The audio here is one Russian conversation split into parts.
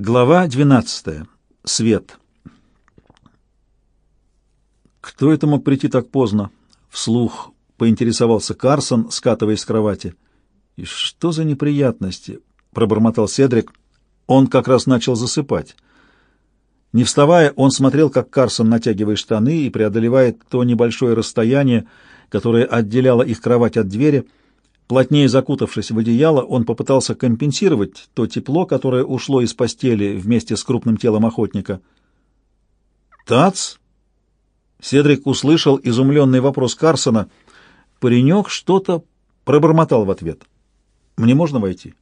Глава 12. Свет. Кто это мог прийти так поздно? Вслух поинтересовался Карсон, скатываясь с кровати. И что за неприятности? пробормотал Седрик. Он как раз начал засыпать. Не вставая, он смотрел, как Карсон натягивает штаны и преодолевает то небольшое расстояние, которое отделяло их кровать от двери, Плотнее закутавшись в одеяло, он попытался компенсировать то тепло, которое ушло из постели вместе с крупным телом охотника. «Тац?» Седрик услышал изумленный вопрос Карсона. Паренек что-то пробормотал в ответ. «Мне можно войти?»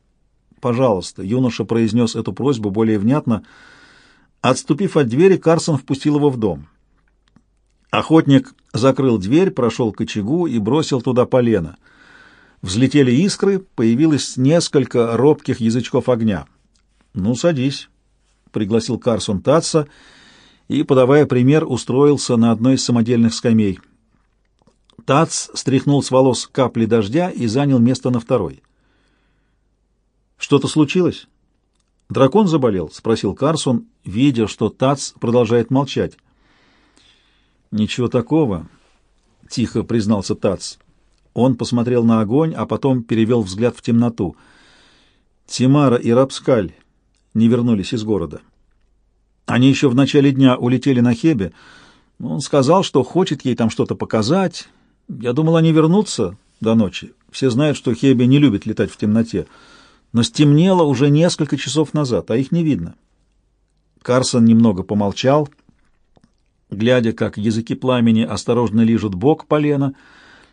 «Пожалуйста», — юноша произнес эту просьбу более внятно. Отступив от двери, Карсон впустил его в дом. Охотник закрыл дверь, прошел к очагу и бросил туда полено — Взлетели искры, появилось несколько робких язычков огня. «Ну, садись», — пригласил Карсон Татса и, подавая пример, устроился на одной из самодельных скамей. Тац стряхнул с волос капли дождя и занял место на второй. «Что-то случилось?» «Дракон заболел?» — спросил Карсон, видя, что Тац продолжает молчать. «Ничего такого», — тихо признался Тац. Он посмотрел на огонь, а потом перевел взгляд в темноту. Тимара и Рапскаль не вернулись из города. Они еще в начале дня улетели на Хебе. Он сказал, что хочет ей там что-то показать. Я думал, они вернутся до ночи. Все знают, что Хебе не любит летать в темноте. Но стемнело уже несколько часов назад, а их не видно. Карсон немного помолчал, глядя, как языки пламени осторожно лижут бок полена, —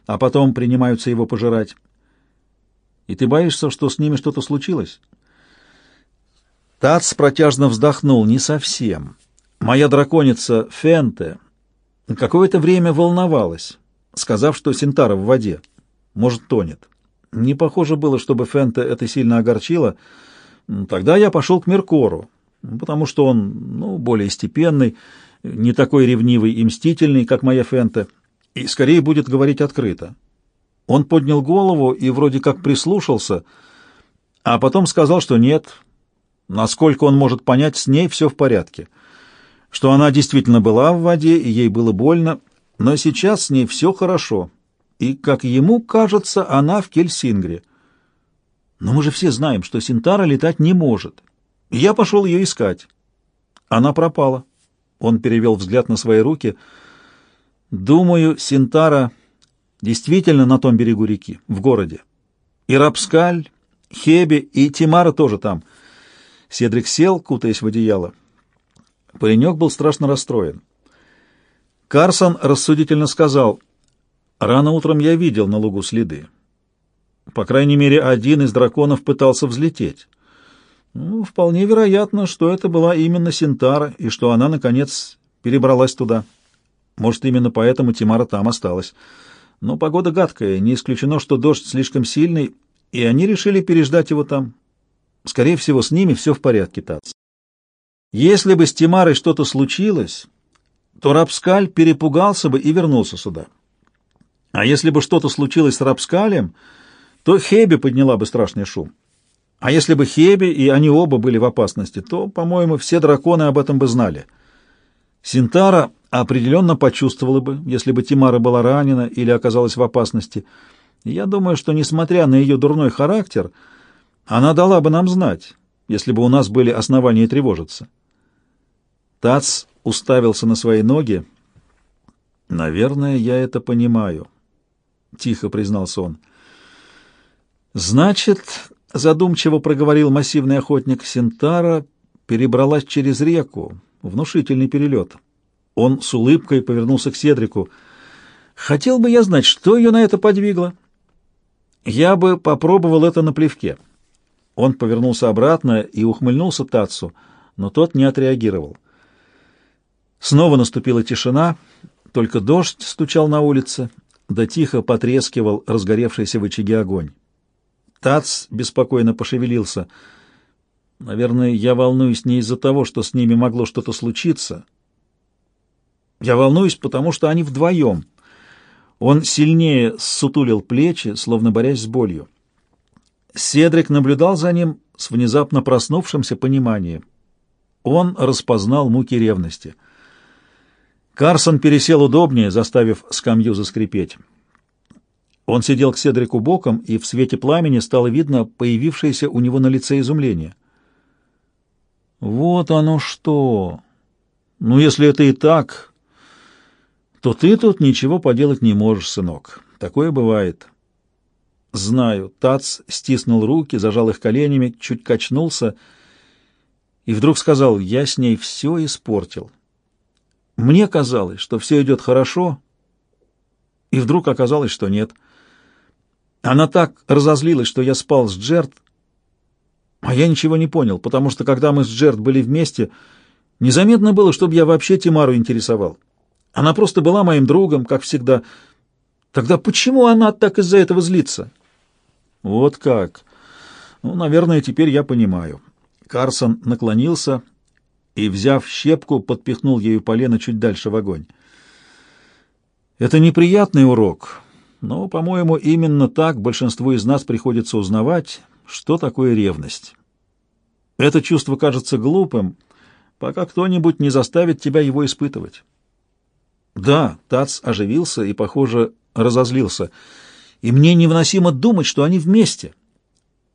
а потом принимаются его пожирать. И ты боишься, что с ними что-то случилось? Тац протяжно вздохнул. Не совсем. Моя драконица Фенте какое-то время волновалась, сказав, что Синтара в воде. Может, тонет. Не похоже было, чтобы Фенте это сильно огорчило. Тогда я пошел к Меркору, потому что он, ну, более степенный, не такой ревнивый и мстительный, как моя Фенте и скорее будет говорить открыто. Он поднял голову и вроде как прислушался, а потом сказал, что нет, насколько он может понять, с ней все в порядке, что она действительно была в воде и ей было больно, но сейчас с ней все хорошо, и, как ему кажется, она в Кельсингре. Но мы же все знаем, что Синтара летать не может. Я пошел ее искать. Она пропала. Он перевел взгляд на свои руки — Думаю, Синтара действительно на том берегу реки, в городе. И Рапскаль, Хеби и Тимара тоже там. Седрик сел, кутаясь в одеяло. Паренек был страшно расстроен. Карсон рассудительно сказал, «Рано утром я видел на лугу следы. По крайней мере, один из драконов пытался взлететь. Ну, вполне вероятно, что это была именно Синтара, и что она, наконец, перебралась туда». Может, именно поэтому Тимара там осталась. Но погода гадкая, не исключено, что дождь слишком сильный, и они решили переждать его там. Скорее всего, с ними все в порядке, Тац. Если бы с Тимарой что-то случилось, то Рапскаль перепугался бы и вернулся сюда. А если бы что-то случилось с Рапскалем, то Хеби подняла бы страшный шум. А если бы Хеби и они оба были в опасности, то, по-моему, все драконы об этом бы знали. Синтара определенно почувствовала бы, если бы Тимара была ранена или оказалась в опасности. я думаю, что, несмотря на ее дурной характер, она дала бы нам знать, если бы у нас были основания тревожиться. Тац уставился на свои ноги. «Наверное, я это понимаю», — тихо признался он. «Значит, — задумчиво проговорил массивный охотник Синтара, — перебралась через реку, внушительный перелет». Он с улыбкой повернулся к Седрику. «Хотел бы я знать, что ее на это подвигло?» «Я бы попробовал это на плевке». Он повернулся обратно и ухмыльнулся Тацу, но тот не отреагировал. Снова наступила тишина, только дождь стучал на улице, да тихо потрескивал разгоревшийся в очаге огонь. Тац беспокойно пошевелился. «Наверное, я волнуюсь не из-за того, что с ними могло что-то случиться, я волнуюсь, потому что они вдвоем. Он сильнее сутулил плечи, словно борясь с болью. Седрик наблюдал за ним с внезапно проснувшимся пониманием. Он распознал муки ревности. Карсон пересел удобнее, заставив скамью заскрипеть. Он сидел к Седрику боком, и в свете пламени стало видно появившееся у него на лице изумление. «Вот оно что! Ну, если это и так, то ты тут ничего поделать не можешь, сынок. Такое бывает». «Знаю». Тац стиснул руки, зажал их коленями, чуть качнулся и вдруг сказал, «Я с ней все испортил. Мне казалось, что все идет хорошо, и вдруг оказалось, что нет». Она так разозлилась, что я спал с Джерт, а я ничего не понял, потому что когда мы с Джерт были вместе, незаметно было, чтобы я вообще Тимару интересовал. Она просто была моим другом, как всегда. Тогда почему она так из-за этого злится? Вот как. Ну, наверное, теперь я понимаю. Карсон наклонился и, взяв щепку, подпихнул ею полено чуть дальше в огонь. Это неприятный урок, но, по-моему, именно так большинству из нас приходится узнавать, что такое ревность. Это чувство кажется глупым, пока кто-нибудь не заставит тебя его испытывать. Да, Тац оживился и, похоже, разозлился. И мне невыносимо думать, что они вместе.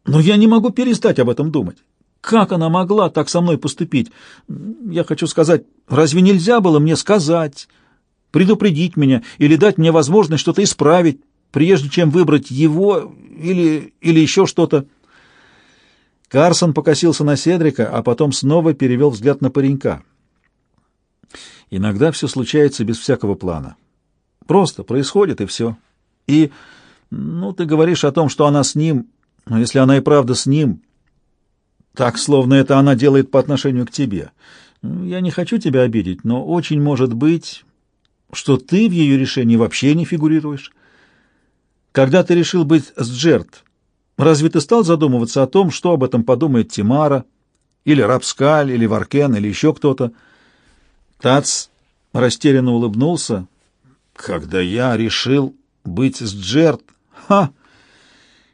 Но я не могу перестать об этом думать. Как она могла так со мной поступить? Я хочу сказать, разве нельзя было мне сказать предупредить меня или дать мне возможность что-то исправить, прежде чем выбрать его или, или еще что-то. Карсон покосился на Седрика, а потом снова перевел взгляд на паренька. Иногда все случается без всякого плана. Просто происходит, и все. И, ну, ты говоришь о том, что она с ним, но если она и правда с ним, так, словно это она делает по отношению к тебе. Я не хочу тебя обидеть, но очень может быть, что ты в ее решении вообще не фигурируешь. Когда ты решил быть с Джерт, разве ты стал задумываться о том, что об этом подумает Тимара, или Рапскаль, или Варкен, или еще кто-то? Тац растерянно улыбнулся. Когда я решил быть с Джерт, ха!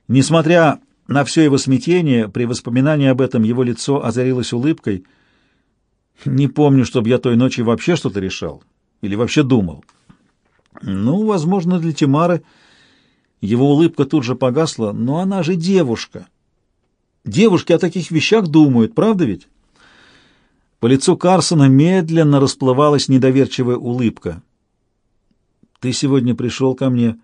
Несмотря на все его смятение, при воспоминании об этом его лицо озарилось улыбкой. Не помню, чтобы я той ночью вообще что-то решал. Или вообще думал? Ну, возможно, для Тимары его улыбка тут же погасла, но она же девушка. Девушки о таких вещах думают, правда ведь? По лицу Карсона медленно расплывалась недоверчивая улыбка. «Ты сегодня пришел ко мне,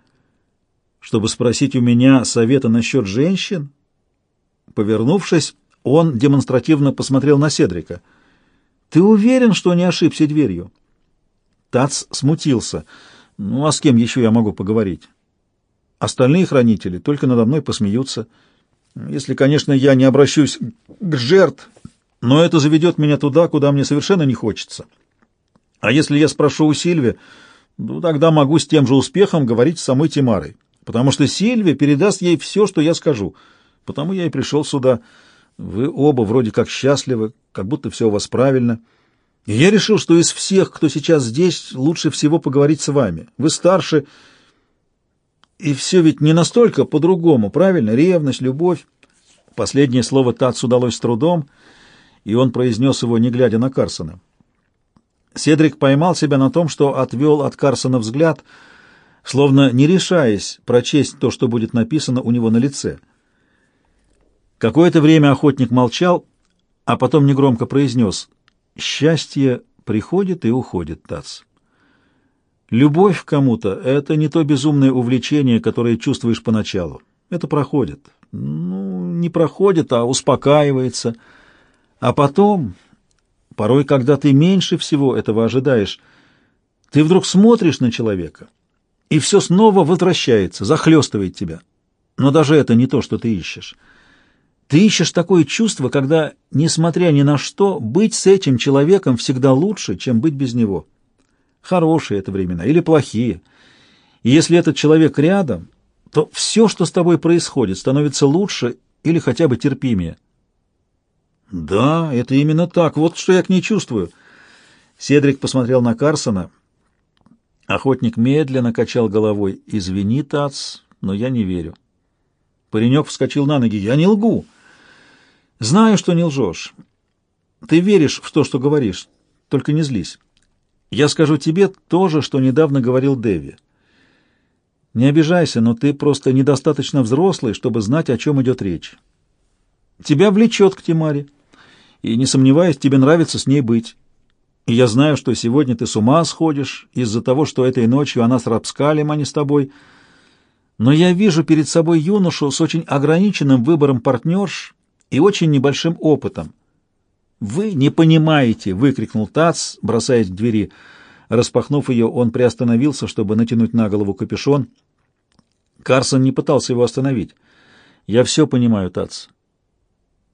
чтобы спросить у меня совета насчет женщин?» Повернувшись, он демонстративно посмотрел на Седрика. «Ты уверен, что не ошибся дверью?» Тац смутился. «Ну, а с кем еще я могу поговорить?» «Остальные хранители только надо мной посмеются. Если, конечно, я не обращусь к жертв, но это заведет меня туда, куда мне совершенно не хочется. А если я спрошу у Сильви, ну, тогда могу с тем же успехом говорить с самой Тимарой, потому что Сильви передаст ей все, что я скажу. Потому я и пришел сюда. Вы оба вроде как счастливы, как будто все у вас правильно». И я решил, что из всех, кто сейчас здесь, лучше всего поговорить с вами. Вы старше, и все ведь не настолько по-другому, правильно? Ревность, любовь. Последнее слово Тац удалось с трудом, и он произнес его, не глядя на Карсона. Седрик поймал себя на том, что отвел от Карсона взгляд, словно не решаясь прочесть то, что будет написано у него на лице. Какое-то время охотник молчал, а потом негромко произнес — Счастье приходит и уходит, Тац. Любовь к кому-то — это не то безумное увлечение, которое чувствуешь поначалу. Это проходит. Ну, не проходит, а успокаивается. А потом, порой, когда ты меньше всего этого ожидаешь, ты вдруг смотришь на человека, и все снова возвращается, захлестывает тебя. Но даже это не то, что ты ищешь. Ты ищешь такое чувство, когда, несмотря ни на что, быть с этим человеком всегда лучше, чем быть без него. Хорошие это времена или плохие. И если этот человек рядом, то все, что с тобой происходит, становится лучше или хотя бы терпимее. Да, это именно так. Вот что я к ней чувствую. Седрик посмотрел на Карсона. Охотник медленно качал головой. «Извини, Тац, но я не верю». Паренек вскочил на ноги. «Я не лгу!» Знаю, что не лжешь. Ты веришь в то, что говоришь, только не злись. Я скажу тебе то же, что недавно говорил Дэви. Не обижайся, но ты просто недостаточно взрослый, чтобы знать, о чем идет речь. Тебя влечет к Тимаре, и, не сомневаюсь, тебе нравится с ней быть. И я знаю, что сегодня ты с ума сходишь из-за того, что этой ночью она с Рапскалем, а не с тобой. Но я вижу перед собой юношу с очень ограниченным выбором партнерш и очень небольшим опытом. «Вы не понимаете!» — выкрикнул Тац, бросаясь к двери. Распахнув ее, он приостановился, чтобы натянуть на голову капюшон. Карсон не пытался его остановить. «Я все понимаю, Тац.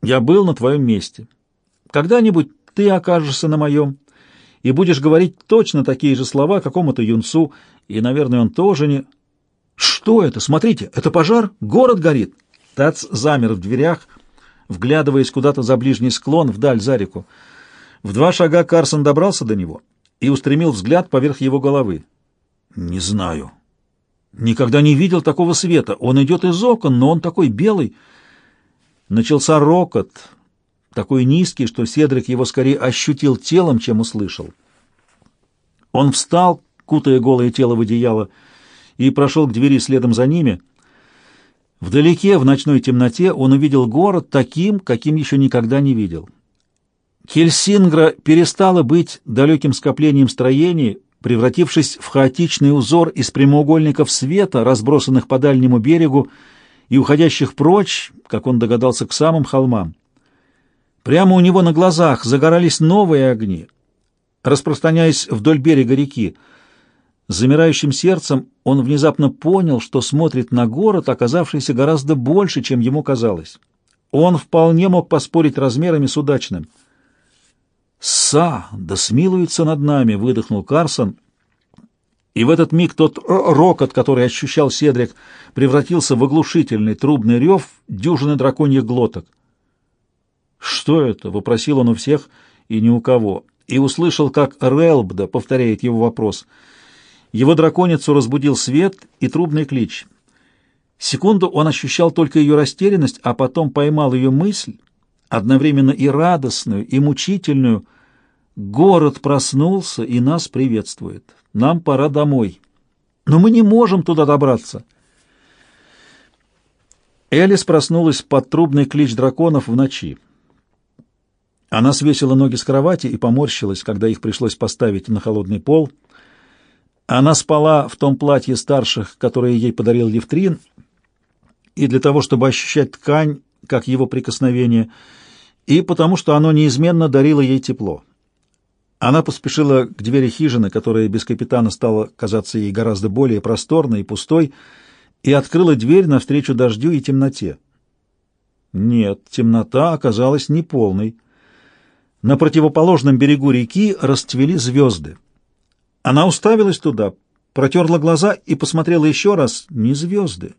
Я был на твоем месте. Когда-нибудь ты окажешься на моем и будешь говорить точно такие же слова какому-то юнцу, и, наверное, он тоже не... Что это? Смотрите, это пожар? Город горит!» Тац замер в дверях, — вглядываясь куда-то за ближний склон, вдаль за реку. В два шага Карсон добрался до него и устремил взгляд поверх его головы. «Не знаю. Никогда не видел такого света. Он идет из окон, но он такой белый». Начался рокот, такой низкий, что Седрик его скорее ощутил телом, чем услышал. Он встал, кутая голое тело в одеяло, и прошел к двери следом за ними — Вдалеке, в ночной темноте, он увидел город таким, каким еще никогда не видел. Хельсингра перестала быть далеким скоплением строений, превратившись в хаотичный узор из прямоугольников света, разбросанных по дальнему берегу и уходящих прочь, как он догадался, к самым холмам. Прямо у него на глазах загорались новые огни, распространяясь вдоль берега реки, замирающим сердцем он внезапно понял, что смотрит на город, оказавшийся гораздо больше, чем ему казалось. Он вполне мог поспорить размерами с удачным. «Са, да смилуется над нами!» — выдохнул Карсон. И в этот миг тот рокот, который ощущал Седрик, превратился в оглушительный трубный рев дюжины драконьих глоток. «Что это?» — вопросил он у всех и ни у кого, и услышал, как Релбда повторяет его вопрос — его драконицу разбудил свет и трубный клич. Секунду он ощущал только ее растерянность, а потом поймал ее мысль, одновременно и радостную, и мучительную. «Город проснулся и нас приветствует. Нам пора домой. Но мы не можем туда добраться». Элис проснулась под трубный клич драконов в ночи. Она свесила ноги с кровати и поморщилась, когда их пришлось поставить на холодный пол — она спала в том платье старших, которое ей подарил Левтрин, и для того, чтобы ощущать ткань, как его прикосновение, и потому что оно неизменно дарило ей тепло. Она поспешила к двери хижины, которая без капитана стала казаться ей гораздо более просторной и пустой, и открыла дверь навстречу дождю и темноте. Нет, темнота оказалась неполной. На противоположном берегу реки расцвели звезды. Она уставилась туда, протерла глаза и посмотрела еще раз. Не звезды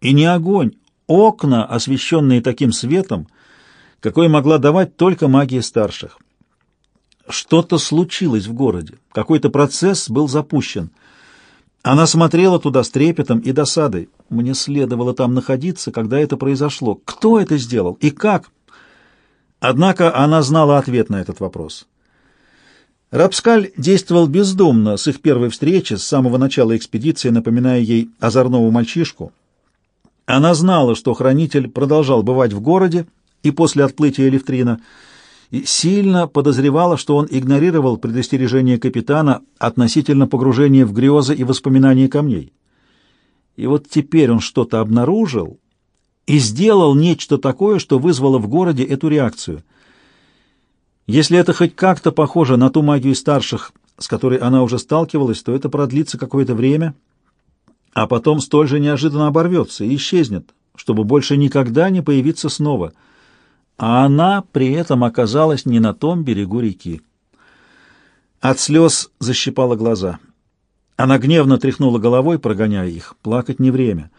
и не огонь, окна, освещенные таким светом, какой могла давать только магия старших. Что-то случилось в городе, какой-то процесс был запущен. Она смотрела туда с трепетом и досадой. Мне следовало там находиться, когда это произошло. Кто это сделал и как? Однако она знала ответ на этот вопрос. Рапскаль действовал бездумно с их первой встречи, с самого начала экспедиции, напоминая ей озорного мальчишку. Она знала, что хранитель продолжал бывать в городе и после отплытия Левтрина, и сильно подозревала, что он игнорировал предостережение капитана относительно погружения в грезы и воспоминания камней. И вот теперь он что-то обнаружил и сделал нечто такое, что вызвало в городе эту реакцию — если это хоть как-то похоже на ту магию старших, с которой она уже сталкивалась, то это продлится какое-то время, а потом столь же неожиданно оборвется и исчезнет, чтобы больше никогда не появиться снова. А она при этом оказалась не на том берегу реки. От слез защипала глаза. Она гневно тряхнула головой, прогоняя их. Плакать не время.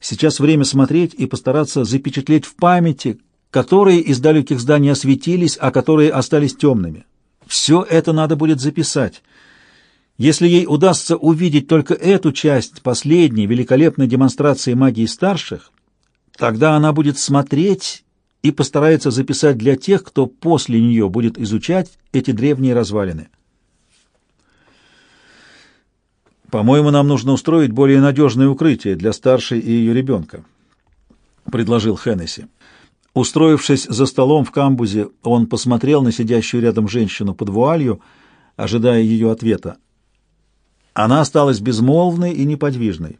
Сейчас время смотреть и постараться запечатлеть в памяти, которые из далеких зданий осветились, а которые остались темными. Все это надо будет записать. Если ей удастся увидеть только эту часть последней великолепной демонстрации магии старших, тогда она будет смотреть и постарается записать для тех, кто после нее будет изучать эти древние развалины. «По-моему, нам нужно устроить более надежное укрытие для старшей и ее ребенка», — предложил Хеннесси. Устроившись за столом в камбузе, он посмотрел на сидящую рядом женщину под вуалью, ожидая ее ответа. Она осталась безмолвной и неподвижной.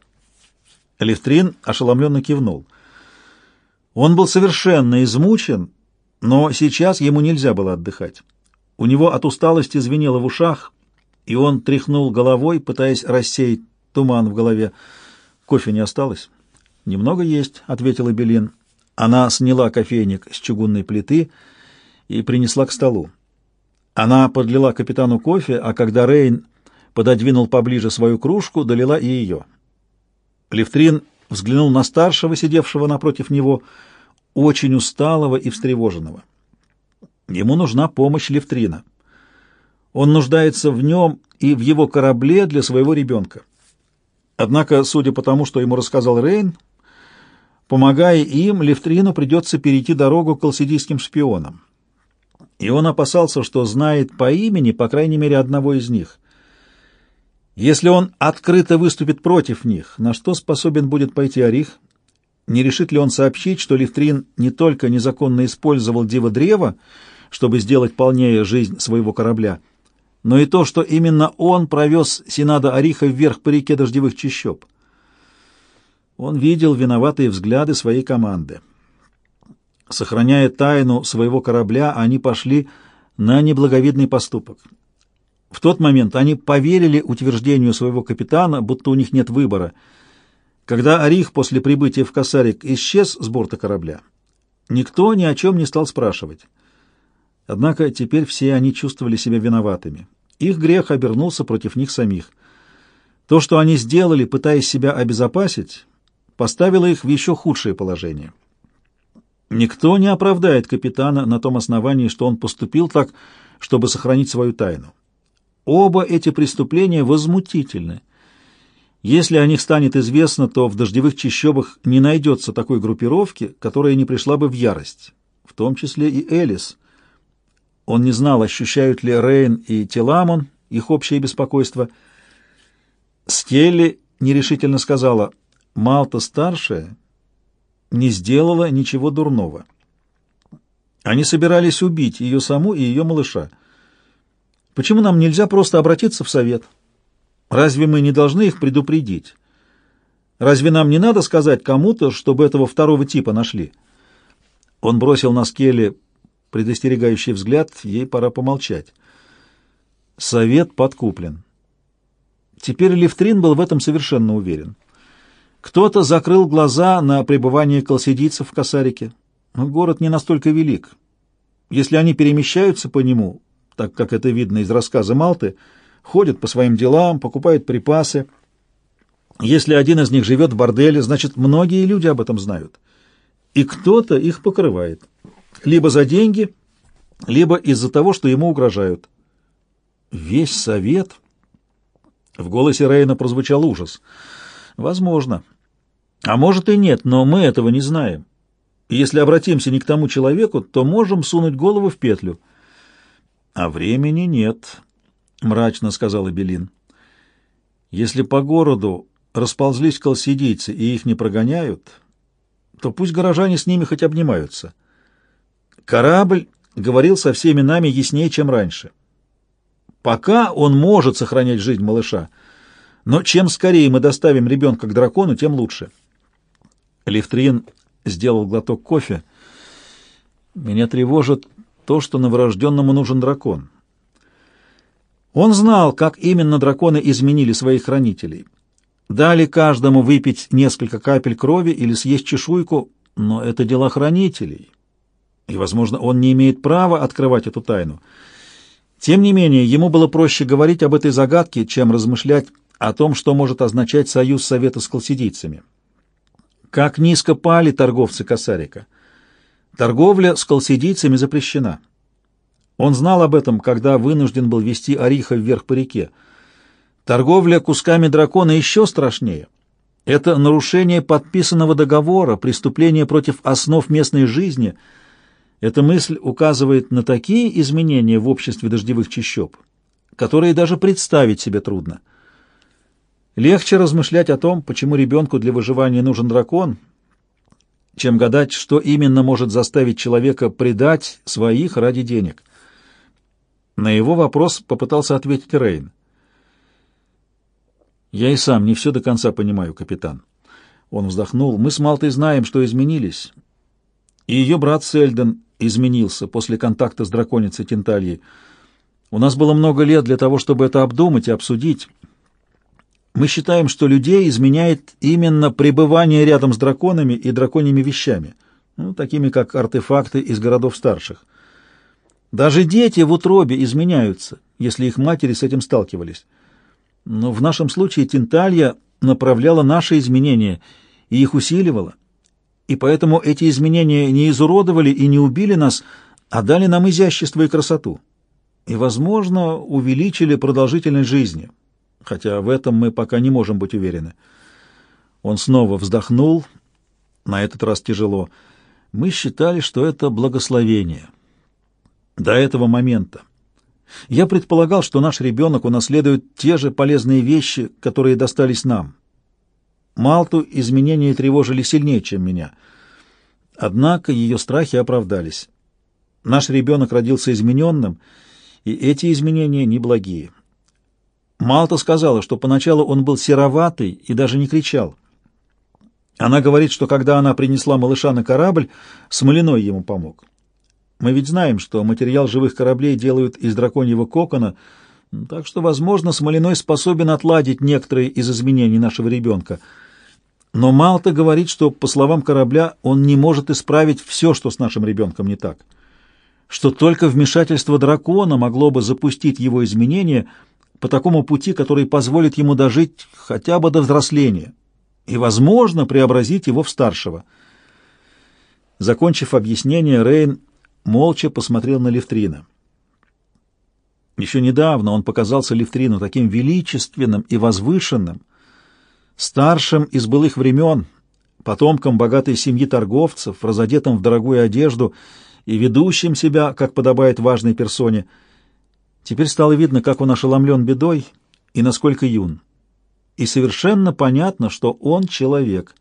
Левтрин ошеломленно кивнул. Он был совершенно измучен, но сейчас ему нельзя было отдыхать. У него от усталости звенело в ушах, и он тряхнул головой, пытаясь рассеять туман в голове. «Кофе не осталось?» «Немного есть», — ответила Белин. Она сняла кофейник с чугунной плиты и принесла к столу. Она подлила капитану кофе, а когда Рейн пододвинул поближе свою кружку, долила и ее. Левтрин взглянул на старшего, сидевшего напротив него, очень усталого и встревоженного. Ему нужна помощь Левтрина. Он нуждается в нем и в его корабле для своего ребенка. Однако, судя по тому, что ему рассказал Рейн, помогая им, Левтрину придется перейти дорогу к алсидийским шпионам. И он опасался, что знает по имени, по крайней мере, одного из них. Если он открыто выступит против них, на что способен будет пойти Орих? Не решит ли он сообщить, что Лифтрин не только незаконно использовал Диво-древо, чтобы сделать полнее жизнь своего корабля, но и то, что именно он провез Синада Ориха вверх по реке дождевых чащоб? Он видел виноватые взгляды своей команды. Сохраняя тайну своего корабля, они пошли на неблаговидный поступок. В тот момент они поверили утверждению своего капитана, будто у них нет выбора. Когда Орих после прибытия в Касарик исчез с борта корабля, никто ни о чем не стал спрашивать. Однако теперь все они чувствовали себя виноватыми. Их грех обернулся против них самих. То, что они сделали, пытаясь себя обезопасить, поставило их в еще худшее положение. Никто не оправдает капитана на том основании, что он поступил так, чтобы сохранить свою тайну. Оба эти преступления возмутительны. Если о них станет известно, то в дождевых чащобах не найдется такой группировки, которая не пришла бы в ярость, в том числе и Элис. Он не знал, ощущают ли Рейн и Теламон их общее беспокойство. Стелли нерешительно сказала, «Малта-старшая не сделала ничего дурного. Они собирались убить ее саму и ее малыша. Почему нам нельзя просто обратиться в совет? Разве мы не должны их предупредить? Разве нам не надо сказать кому-то, чтобы этого второго типа нашли? Он бросил на Скелли предостерегающий взгляд, ей пора помолчать. Совет подкуплен. Теперь Левтрин был в этом совершенно уверен. Кто-то закрыл глаза на пребывание колсидийцев в Касарике. Но город не настолько велик. Если они перемещаются по нему, так как это видно из рассказа Малты, ходят по своим делам, покупают припасы. Если один из них живет в борделе, значит, многие люди об этом знают. И кто-то их покрывает. Либо за деньги, либо из-за того, что ему угрожают. Весь совет... В голосе Рейна прозвучал ужас. Возможно. А может и нет, но мы этого не знаем. И если обратимся не к тому человеку, то можем сунуть голову в петлю. А времени нет, мрачно сказала Белин. Если по городу расползлись колсидийцы и их не прогоняют, то пусть горожане с ними хоть обнимаются. Корабль говорил со всеми нами яснее, чем раньше. Пока он может сохранять жизнь малыша, но чем скорее мы доставим ребенка к дракону, тем лучше. Лифтрин сделал глоток кофе. Меня тревожит то, что новорожденному нужен дракон. Он знал, как именно драконы изменили своих хранителей. Дали каждому выпить несколько капель крови или съесть чешуйку, но это дела хранителей. И, возможно, он не имеет права открывать эту тайну. Тем не менее, ему было проще говорить об этой загадке, чем размышлять о том, что может означать союз Совета с колсидийцами. Как низко пали торговцы Косарика. Торговля с колсидийцами запрещена. Он знал об этом, когда вынужден был вести Ориха вверх по реке. Торговля кусками дракона еще страшнее. Это нарушение подписанного договора, преступление против основ местной жизни. Эта мысль указывает на такие изменения в обществе дождевых чащоб, которые даже представить себе трудно. Легче размышлять о том, почему ребенку для выживания нужен дракон, чем гадать, что именно может заставить человека предать своих ради денег. На его вопрос попытался ответить Рейн. «Я и сам не все до конца понимаю, капитан». Он вздохнул. «Мы с Малтой знаем, что изменились. И ее брат Сельден изменился после контакта с драконицей Тентальей. У нас было много лет для того, чтобы это обдумать и обсудить». Мы считаем, что людей изменяет именно пребывание рядом с драконами и драконьими вещами, ну, такими как артефакты из городов старших. Даже дети в утробе изменяются, если их матери с этим сталкивались. Но в нашем случае Тинталья направляла наши изменения и их усиливала. И поэтому эти изменения не изуродовали и не убили нас, а дали нам изящество и красоту. И, возможно, увеличили продолжительность жизни хотя в этом мы пока не можем быть уверены. Он снова вздохнул, на этот раз тяжело. Мы считали, что это благословение. До этого момента. Я предполагал, что наш ребенок унаследует те же полезные вещи, которые достались нам. Малту изменения тревожили сильнее, чем меня. Однако ее страхи оправдались. Наш ребенок родился измененным, и эти изменения неблагие. Малта сказала, что поначалу он был сероватый и даже не кричал. Она говорит, что когда она принесла малыша на корабль, Смолиной ему помог. Мы ведь знаем, что материал живых кораблей делают из драконьего кокона, так что, возможно, Смолиной способен отладить некоторые из изменений нашего ребенка. Но Малта говорит, что, по словам корабля, он не может исправить все, что с нашим ребенком не так. Что только вмешательство дракона могло бы запустить его изменения — по такому пути, который позволит ему дожить хотя бы до взросления и, возможно, преобразить его в старшего. Закончив объяснение, Рейн молча посмотрел на Левтрина. Еще недавно он показался Левтрину таким величественным и возвышенным, старшим из былых времен, потомком богатой семьи торговцев, разодетым в дорогую одежду и ведущим себя, как подобает важной персоне — Теперь стало видно, как он ошеломлен бедой и насколько юн. И совершенно понятно, что он человек.